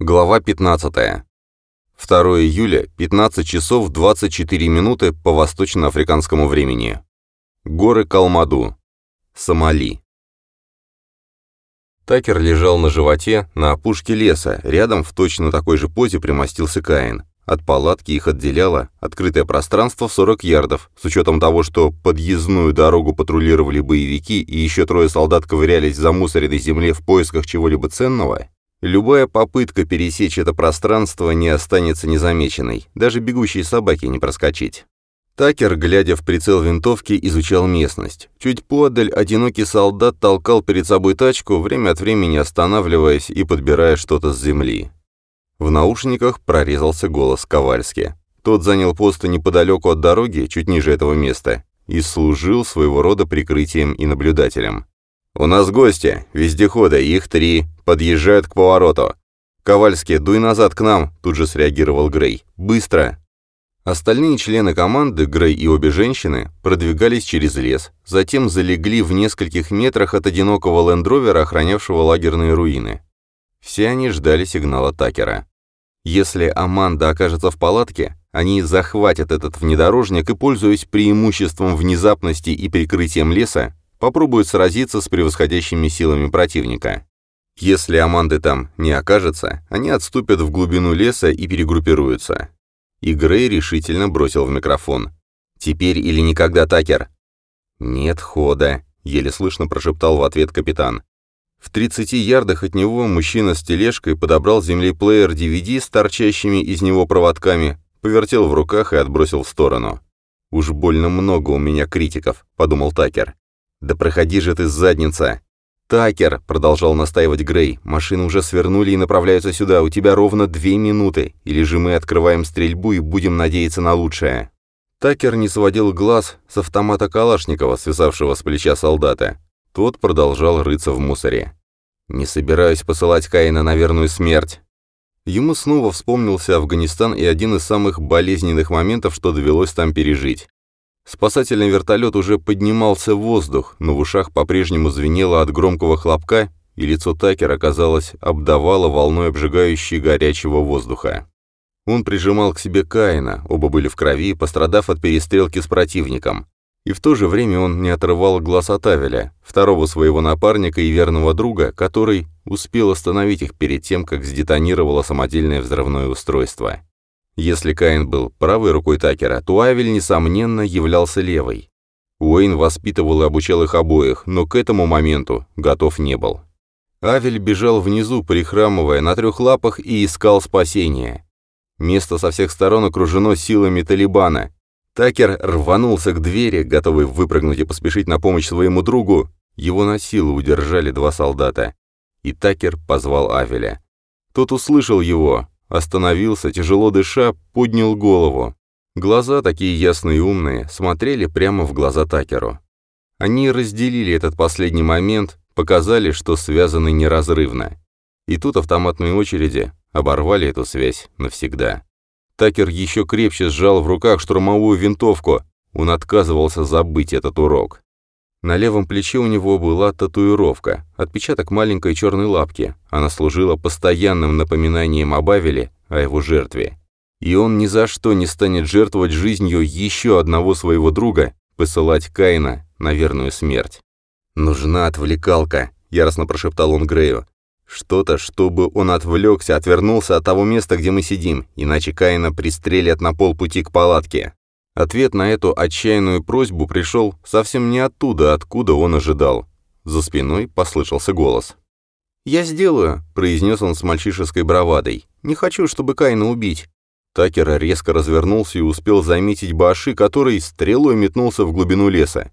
Глава 15. 2 июля, 15 часов 24 минуты по восточноафриканскому времени. Горы Калмаду. Сомали. Такер лежал на животе на опушке леса, рядом в точно такой же позе примостился Каин. От палатки их отделяло открытое пространство в 40 ярдов, с учетом того, что подъездную дорогу патрулировали боевики и еще трое солдат ковырялись за замусоренной земле в поисках чего-либо ценного, Любая попытка пересечь это пространство не останется незамеченной, даже бегущие собаки не проскочить. Такер, глядя в прицел винтовки, изучал местность. Чуть подаль одинокий солдат толкал перед собой тачку, время от времени останавливаясь и подбирая что-то с земли. В наушниках прорезался голос Ковальски. Тот занял пост неподалеку от дороги, чуть ниже этого места, и служил своего рода прикрытием и наблюдателем. «У нас гости, вездеходы, их три, подъезжают к повороту. Ковальский, дуй назад к нам», — тут же среагировал Грей. «Быстро!» Остальные члены команды, Грей и обе женщины, продвигались через лес, затем залегли в нескольких метрах от одинокого лендровера, охранявшего лагерные руины. Все они ждали сигнала Такера. Если Аманда окажется в палатке, они захватят этот внедорожник и, пользуясь преимуществом внезапности и прикрытием леса, попробуют сразиться с превосходящими силами противника. Если Аманды там не окажется, они отступят в глубину леса и перегруппируются. И Грей решительно бросил в микрофон. «Теперь или никогда, Такер?» «Нет хода», — еле слышно прошептал в ответ капитан. В 30 ярдах от него мужчина с тележкой подобрал земли плеер DVD с торчащими из него проводками, повертел в руках и отбросил в сторону. «Уж больно много у меня критиков», — подумал Такер. «Да проходи же ты, задница!» «Такер!» — продолжал настаивать Грей. «Машины уже свернули и направляются сюда. У тебя ровно две минуты. Или же мы открываем стрельбу и будем надеяться на лучшее». Такер не сводил глаз с автомата Калашникова, свисавшего с плеча солдата. Тот продолжал рыться в мусоре. «Не собираюсь посылать Каина на верную смерть». Ему снова вспомнился Афганистан и один из самых болезненных моментов, что довелось там пережить. Спасательный вертолет уже поднимался в воздух, но в ушах по-прежнему звенело от громкого хлопка, и лицо Такера, казалось, обдавало волной обжигающей горячего воздуха. Он прижимал к себе Каина, оба были в крови, пострадав от перестрелки с противником. И в то же время он не отрывал глаз от Авеля, второго своего напарника и верного друга, который успел остановить их перед тем, как сдетонировало самодельное взрывное устройство. Если Каин был правой рукой Такера, то Авель, несомненно, являлся левой. Уэйн воспитывал и обучал их обоих, но к этому моменту готов не был. Авель бежал внизу, прихрамывая на трех лапах и искал спасения. Место со всех сторон окружено силами Талибана. Такер рванулся к двери, готовый выпрыгнуть и поспешить на помощь своему другу. Его на силу удержали два солдата. И Такер позвал Авеля. Тот услышал его, Остановился, тяжело дыша, поднял голову. Глаза, такие ясные и умные, смотрели прямо в глаза Такеру. Они разделили этот последний момент, показали, что связаны неразрывно. И тут автоматные очереди оборвали эту связь навсегда. Такер еще крепче сжал в руках штурмовую винтовку. Он отказывался забыть этот урок. На левом плече у него была татуировка, отпечаток маленькой черной лапки. Она служила постоянным напоминанием об Авеле, о его жертве. И он ни за что не станет жертвовать жизнью еще одного своего друга, посылать Каина на верную смерть. «Нужна отвлекалка», — яростно прошептал он Грею. «Что-то, чтобы он отвлекся, отвернулся от того места, где мы сидим, иначе Каина пристрелят на полпути к палатке». Ответ на эту отчаянную просьбу пришел совсем не оттуда, откуда он ожидал. За спиной послышался голос. «Я сделаю», — произнес он с мальчишеской бравадой. «Не хочу, чтобы Кайна убить». Такер резко развернулся и успел заметить Баши, который стрелой метнулся в глубину леса.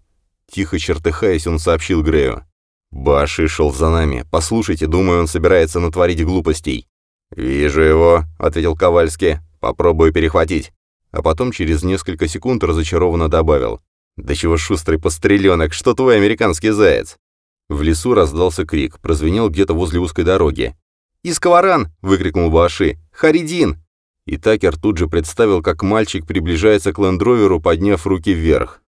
Тихо чертыхаясь, он сообщил Грею. «Баши шел за нами. Послушайте, думаю, он собирается натворить глупостей». «Вижу его», — ответил Ковальский. «Попробую перехватить» а потом через несколько секунд разочарованно добавил. «Да чего шустрый постреленок, что твой американский заяц?» В лесу раздался крик, прозвенел где-то возле узкой дороги. «Искаваран!» — выкрикнул Баши. «Харидин!» И Такер тут же представил, как мальчик приближается к лендроверу, подняв руки вверх.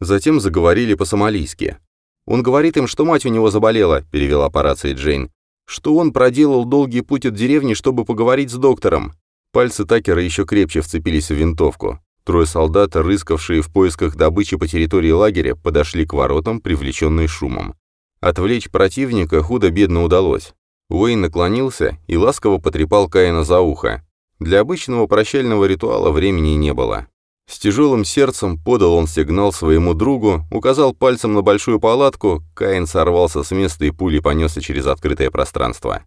Затем заговорили по-сомалийски. «Он говорит им, что мать у него заболела», — перевела по рации Джейн. что он проделал долгий путь от деревни, чтобы поговорить с доктором. Пальцы Такера еще крепче вцепились в винтовку. Трое солдат, рыскавшие в поисках добычи по территории лагеря, подошли к воротам, привлеченные шумом. Отвлечь противника худо-бедно удалось. Уэйн наклонился и ласково потрепал Каина за ухо. Для обычного прощального ритуала времени не было. С тяжелым сердцем подал он сигнал своему другу, указал пальцем на большую палатку, Каин сорвался с места и пулей понесся через открытое пространство.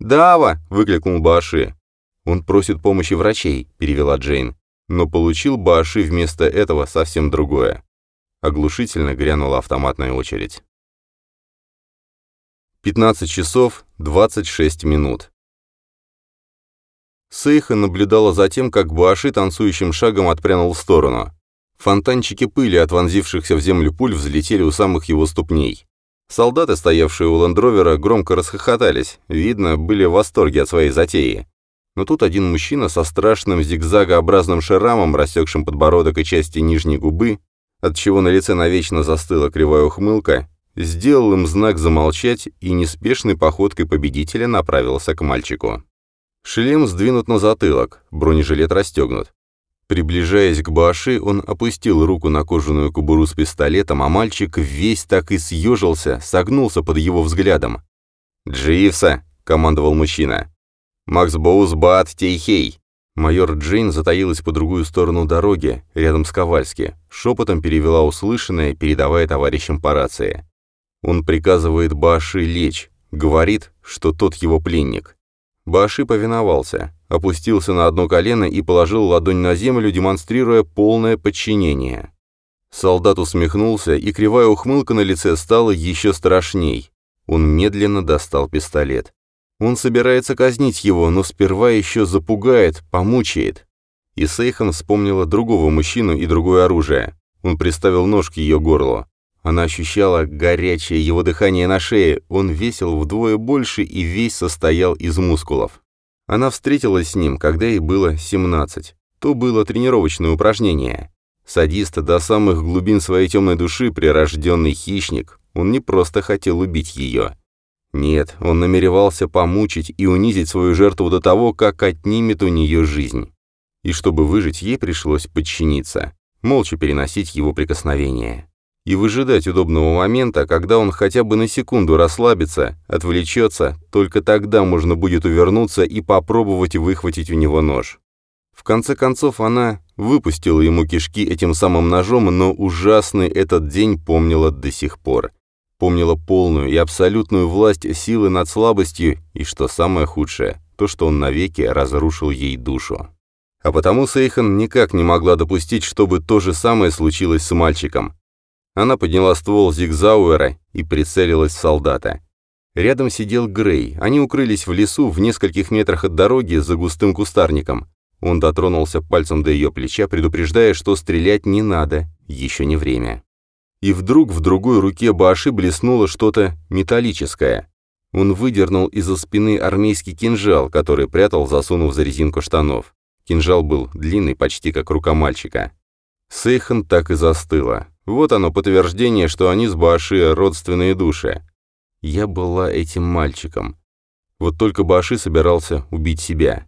«Дава!» — выкликнул Бааши. «Он просит помощи врачей», — перевела Джейн. Но получил Бааши вместо этого совсем другое. Оглушительно грянула автоматная очередь. 15 часов 26 минут. Сейха наблюдала за тем, как Буаши танцующим шагом отпрянул в сторону. Фонтанчики пыли от вонзившихся в землю пуль взлетели у самых его ступней. Солдаты, стоявшие у лендровера, громко расхохотались, видно, были в восторге от своей затеи. Но тут один мужчина со страшным зигзагообразным шрамом, рассекшим подбородок и части нижней губы, отчего на лице навечно застыла кривая ухмылка, сделал им знак замолчать и неспешной походкой победителя направился к мальчику. Шлем сдвинут на затылок, бронежилет расстегнут. Приближаясь к Баши, он опустил руку на кожаную кобуру с пистолетом, а мальчик весь так и съежился, согнулся под его взглядом. «Дживса!» — командовал мужчина. «Макс Боус Баат Тейхей!» Майор Джейн затаилась по другую сторону дороги, рядом с Ковальски, шепотом перевела услышанное, передавая товарищам по рации. Он приказывает Баши лечь, говорит, что тот его пленник. Баши повиновался, опустился на одно колено и положил ладонь на землю, демонстрируя полное подчинение. Солдат усмехнулся, и кривая ухмылка на лице стала еще страшней. Он медленно достал пистолет. Он собирается казнить его, но сперва еще запугает, помучает. И Сейхан вспомнила другого мужчину и другое оружие. Он приставил нож к ее горлу. Она ощущала горячее его дыхание на шее, он весил вдвое больше и весь состоял из мускулов. Она встретилась с ним, когда ей было 17. То было тренировочное упражнение. Садист до самых глубин своей темной души, прирожденный хищник, он не просто хотел убить ее. Нет, он намеревался помучить и унизить свою жертву до того, как отнимет у нее жизнь. И чтобы выжить, ей пришлось подчиниться, молча переносить его прикосновения и выжидать удобного момента, когда он хотя бы на секунду расслабится, отвлечется, только тогда можно будет увернуться и попробовать выхватить у него нож. В конце концов, она выпустила ему кишки этим самым ножом, но ужасный этот день помнила до сих пор. Помнила полную и абсолютную власть силы над слабостью, и, что самое худшее, то, что он навеки разрушил ей душу. А потому Сейхан никак не могла допустить, чтобы то же самое случилось с мальчиком. Она подняла ствол Зигзауэра и прицелилась в солдата. Рядом сидел Грей. Они укрылись в лесу в нескольких метрах от дороги за густым кустарником. Он дотронулся пальцем до ее плеча, предупреждая, что стрелять не надо, еще не время. И вдруг в другой руке Бааши блеснуло что-то металлическое. Он выдернул из-за спины армейский кинжал, который прятал, засунув за резинку штанов. Кинжал был длинный, почти как рука мальчика. Сейхан так и застыла. Вот оно подтверждение, что они с Бааши родственные души. Я была этим мальчиком. Вот только Бааши собирался убить себя.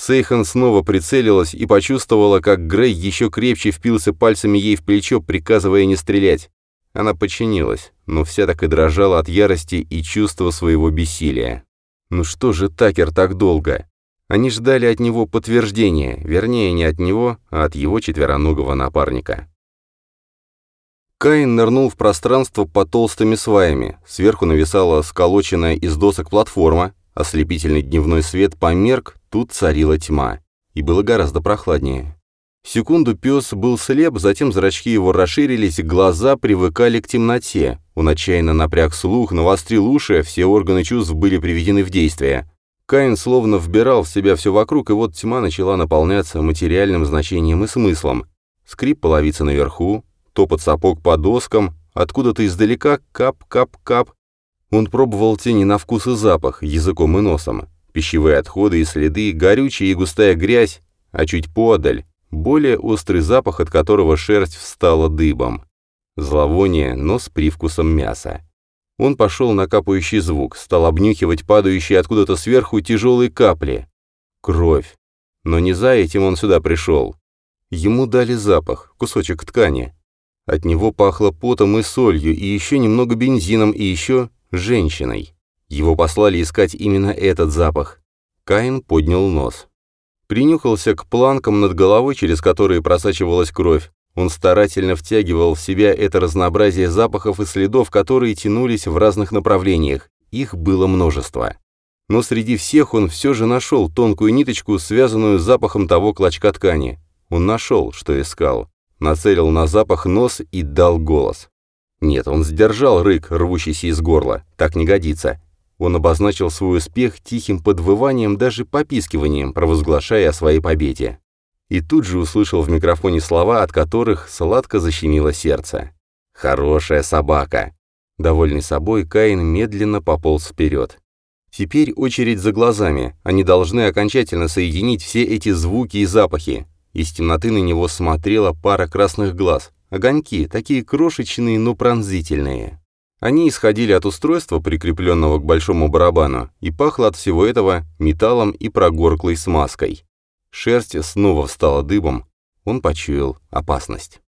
Сейхан снова прицелилась и почувствовала, как Грей еще крепче впился пальцами ей в плечо, приказывая не стрелять. Она подчинилась, но вся так и дрожала от ярости и чувства своего бессилия. Ну что же Такер так долго? Они ждали от него подтверждения, вернее, не от него, а от его четвероногого напарника. Каин нырнул в пространство под толстыми сваями. Сверху нависала сколоченная из досок платформа, ослепительный дневной свет померк, тут царила тьма. И было гораздо прохладнее. Секунду пес был слеп, затем зрачки его расширились, глаза привыкали к темноте. Он отчаянно напряг слух, навострил уши, все органы чувств были приведены в действие. Каин словно вбирал в себя все вокруг, и вот тьма начала наполняться материальным значением и смыслом. Скрип половицы наверху, топот сапог по доскам, откуда-то издалека кап-кап-кап. Он пробовал тени на вкус и запах, языком и носом. Пищевые отходы и следы, горючая и густая грязь, а чуть подаль, более острый запах, от которого шерсть встала дыбом. Зловоние, но с привкусом мяса. Он пошел на капающий звук, стал обнюхивать падающие откуда-то сверху тяжелые капли. Кровь. Но не за этим он сюда пришел. Ему дали запах, кусочек ткани. От него пахло потом и солью, и еще немного бензином, и еще женщиной. Его послали искать именно этот запах. Каин поднял нос. Принюхался к планкам над головой, через которые просачивалась кровь. Он старательно втягивал в себя это разнообразие запахов и следов, которые тянулись в разных направлениях. Их было множество. Но среди всех он все же нашел тонкую ниточку, связанную с запахом того клочка ткани. Он нашел, что искал. Нацелил на запах нос и дал голос. Нет, он сдержал рык, рвущийся из горла. Так не годится. Он обозначил свой успех тихим подвыванием, даже попискиванием, провозглашая о своей победе и тут же услышал в микрофоне слова, от которых сладко защемило сердце. «Хорошая собака!» Довольный собой, Каин медленно пополз вперед. Теперь очередь за глазами. Они должны окончательно соединить все эти звуки и запахи. Из темноты на него смотрела пара красных глаз. Огоньки, такие крошечные, но пронзительные. Они исходили от устройства, прикрепленного к большому барабану, и пахло от всего этого металлом и прогорклой смазкой. Шерсть снова встала дыбом. Он почуял опасность.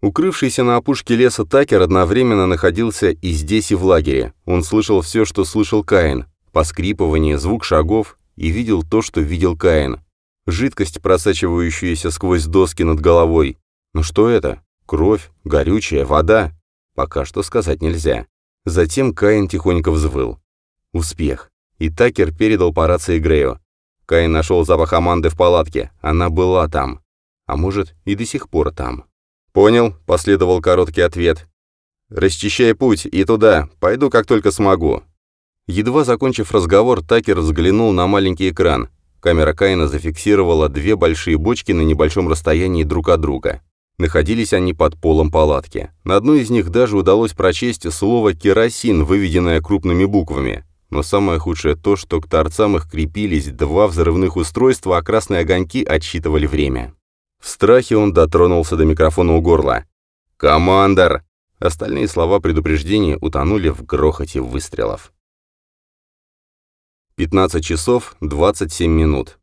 Укрывшийся на опушке леса Такер одновременно находился и здесь, и в лагере. Он слышал все, что слышал Каин. Поскрипывание, звук шагов, и видел то, что видел Каин. Жидкость, просачивающаяся сквозь доски над головой. Но что это? Кровь? Горючая? Вода? Пока что сказать нельзя. Затем Каин тихонько взвыл. Успех. И Такер передал по рации Грею. Каин нашел запах Аманды в палатке. Она была там. А может, и до сих пор там. «Понял», — последовал короткий ответ. «Расчищай путь и туда. Пойду, как только смогу». Едва закончив разговор, Такер взглянул на маленький экран. Камера Каина зафиксировала две большие бочки на небольшом расстоянии друг от друга. Находились они под полом палатки. На одной из них даже удалось прочесть слово «керосин», выведенное крупными буквами. Но самое худшее то, что к торцам их крепились два взрывных устройства, а красные огоньки отсчитывали время. В страхе он дотронулся до микрофона у горла. «Командор!» Остальные слова предупреждения утонули в грохоте выстрелов. 15 часов 27 минут.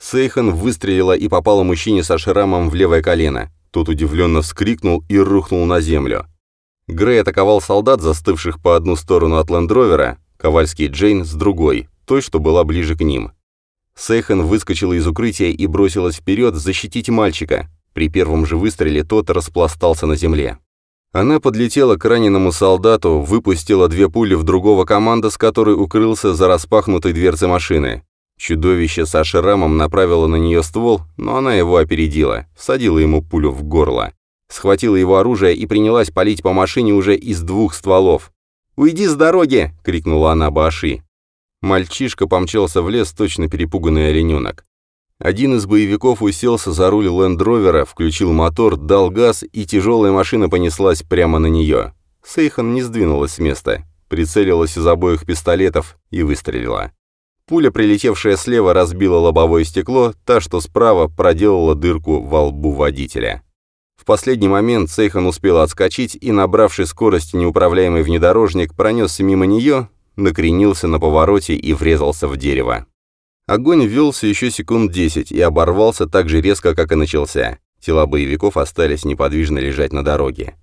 Сейхан выстрелила и попала мужчине со шрамом в левое колено. Тот удивленно вскрикнул и рухнул на землю. Грей атаковал солдат, застывших по одну сторону от лендровера, Ковальский Джейн с другой, той, что была ближе к ним. Сейхан выскочила из укрытия и бросилась вперед защитить мальчика. При первом же выстреле тот распластался на земле. Она подлетела к раненому солдату, выпустила две пули в другого команда, с которой укрылся за распахнутой дверцей машины. Чудовище со шрамом направило на нее ствол, но она его опередила, всадила ему пулю в горло схватила его оружие и принялась палить по машине уже из двух стволов. «Уйди с дороги!» — крикнула она Баши. Мальчишка помчался в лес, точно перепуганный олененок. Один из боевиков уселся за руль лендровера, включил мотор, дал газ, и тяжелая машина понеслась прямо на нее. Сейхан не сдвинулась с места, прицелилась из обоих пистолетов и выстрелила. Пуля, прилетевшая слева, разбила лобовое стекло, та, что справа, проделала дырку во лбу водителя. В последний момент Сейхан успел отскочить и, набравший скорость неуправляемый внедорожник, пронесся мимо нее, накренился на повороте и врезался в дерево. Огонь ввелся еще секунд десять и оборвался так же резко, как и начался. Тела боевиков остались неподвижно лежать на дороге.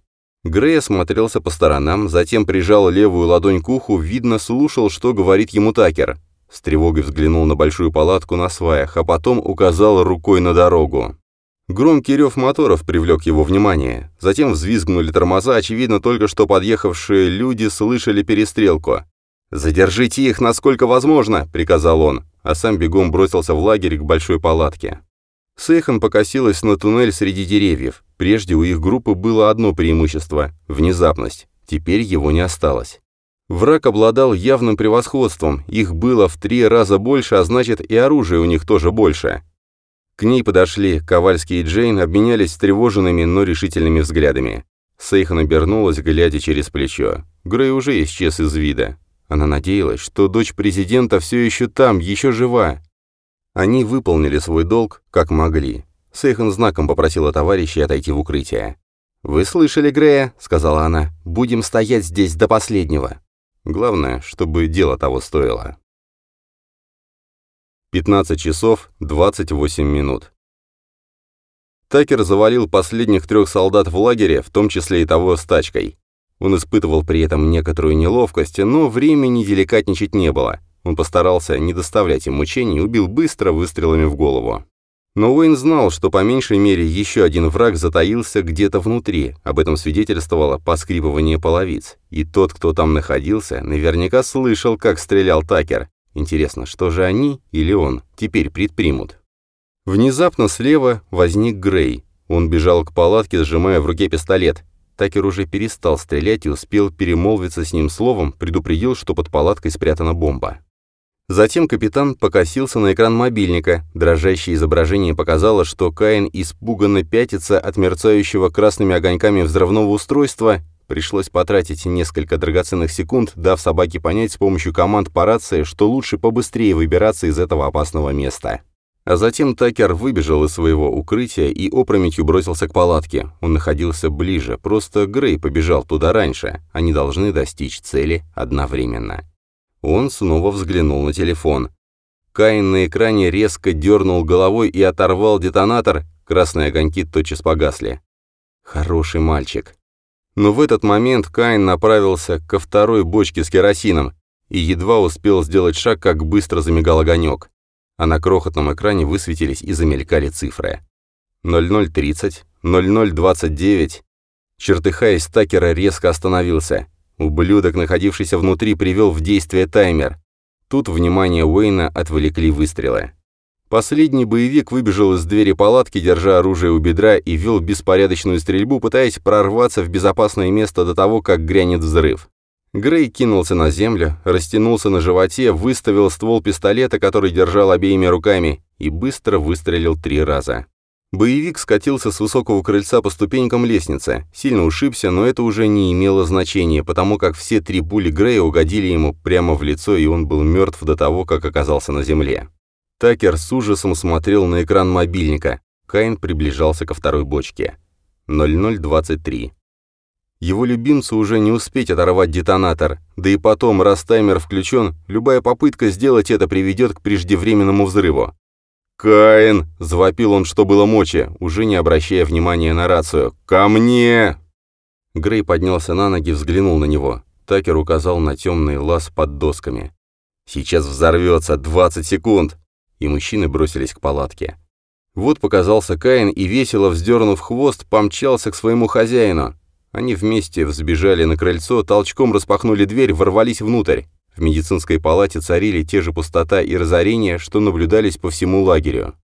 Грей осмотрелся по сторонам, затем прижал левую ладонь к уху, видно, слушал, что говорит ему Такер. С тревогой взглянул на большую палатку на сваях, а потом указал рукой на дорогу. Громкий рев моторов привлек его внимание. Затем взвизгнули тормоза, очевидно, только что подъехавшие люди слышали перестрелку. «Задержите их, насколько возможно!» — приказал он, а сам бегом бросился в лагерь к большой палатке. Сейхан покосилась на туннель среди деревьев. Прежде у их группы было одно преимущество — внезапность. Теперь его не осталось. Враг обладал явным превосходством, их было в три раза больше, а значит и оружие у них тоже больше. К ней подошли Ковальский и Джейн, обменялись встревоженными, но решительными взглядами. Сейхан обернулась, глядя через плечо. Грей уже исчез из вида. Она надеялась, что дочь президента все еще там, еще жива. Они выполнили свой долг, как могли. Сейхан знаком попросила товарищей отойти в укрытие. «Вы слышали, Грея?» — сказала она. «Будем стоять здесь до последнего». Главное, чтобы дело того стоило. 15 часов 28 минут. Такер завалил последних трех солдат в лагере, в том числе и того с тачкой. Он испытывал при этом некоторую неловкость, но времени деликатничать не было. Он постарался не доставлять им мучений и убил быстро выстрелами в голову. Но Уэйн знал, что по меньшей мере еще один враг затаился где-то внутри, об этом свидетельствовало поскрипывание половиц. И тот, кто там находился, наверняка слышал, как стрелял Такер. Интересно, что же они или он теперь предпримут? Внезапно слева возник Грей. Он бежал к палатке, сжимая в руке пистолет. Такер уже перестал стрелять и успел перемолвиться с ним словом, предупредил, что под палаткой спрятана бомба. Затем капитан покосился на экран мобильника. Дрожащее изображение показало, что Каин испуганно пятится от мерцающего красными огоньками взрывного устройства. Пришлось потратить несколько драгоценных секунд, дав собаке понять с помощью команд по рации, что лучше побыстрее выбираться из этого опасного места. А затем Такер выбежал из своего укрытия и опрометью бросился к палатке. Он находился ближе, просто Грей побежал туда раньше. Они должны достичь цели одновременно. Он снова взглянул на телефон. Каин на экране резко дернул головой и оторвал детонатор, красные огоньки тотчас погасли. Хороший мальчик. Но в этот момент Каин направился ко второй бочке с керосином и едва успел сделать шаг, как быстро замигал огонек. А на крохотном экране высветились и замелькали цифры. 0030, 0029. Чертыхаясь, Такера резко остановился. Ублюдок, находившийся внутри, привел в действие таймер. Тут внимание Уэйна отвлекли выстрелы. Последний боевик выбежал из двери палатки, держа оружие у бедра, и вел беспорядочную стрельбу, пытаясь прорваться в безопасное место до того, как грянет взрыв. Грей кинулся на землю, растянулся на животе, выставил ствол пистолета, который держал обеими руками, и быстро выстрелил три раза. Боевик скатился с высокого крыльца по ступенькам лестницы, сильно ушибся, но это уже не имело значения, потому как все три пули Грея угодили ему прямо в лицо, и он был мертв до того, как оказался на земле. Такер с ужасом смотрел на экран мобильника. Кайн приближался ко второй бочке. 0023. Его любимцу уже не успеть оторвать детонатор, да и потом, раз таймер включен, любая попытка сделать это приведет к преждевременному взрыву. «Каин!» — завопил он, что было мочи, уже не обращая внимания на рацию. «Ко мне!» Грей поднялся на ноги, взглянул на него. Такер указал на темный лаз под досками. «Сейчас взорвется! 20 секунд!» И мужчины бросились к палатке. Вот показался Каин и, весело вздернув хвост, помчался к своему хозяину. Они вместе взбежали на крыльцо, толчком распахнули дверь, ворвались внутрь. В медицинской палате царили те же пустота и разорения, что наблюдались по всему лагерю.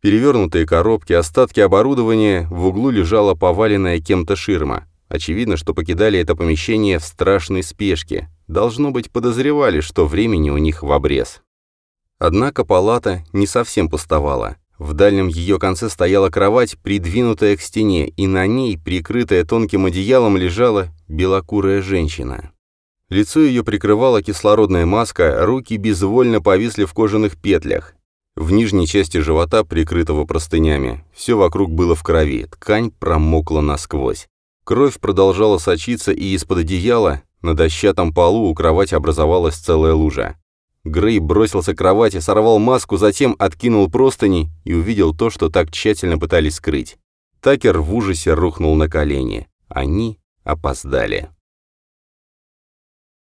Перевернутые коробки, остатки оборудования, в углу лежала поваленная кем-то ширма. Очевидно, что покидали это помещение в страшной спешке. Должно быть, подозревали, что времени у них в обрез. Однако палата не совсем пустовала. В дальнем ее конце стояла кровать, придвинутая к стене, и на ней, прикрытая тонким одеялом, лежала белокурая женщина. Лицо ее прикрывала кислородная маска, руки безвольно повисли в кожаных петлях. В нижней части живота, прикрытого простынями, все вокруг было в крови, ткань промокла насквозь. Кровь продолжала сочиться, и из-под одеяла на дощатом полу у кровати образовалась целая лужа. Грей бросился к кровати, сорвал маску, затем откинул простыни и увидел то, что так тщательно пытались скрыть. Такер в ужасе рухнул на колени. Они опоздали.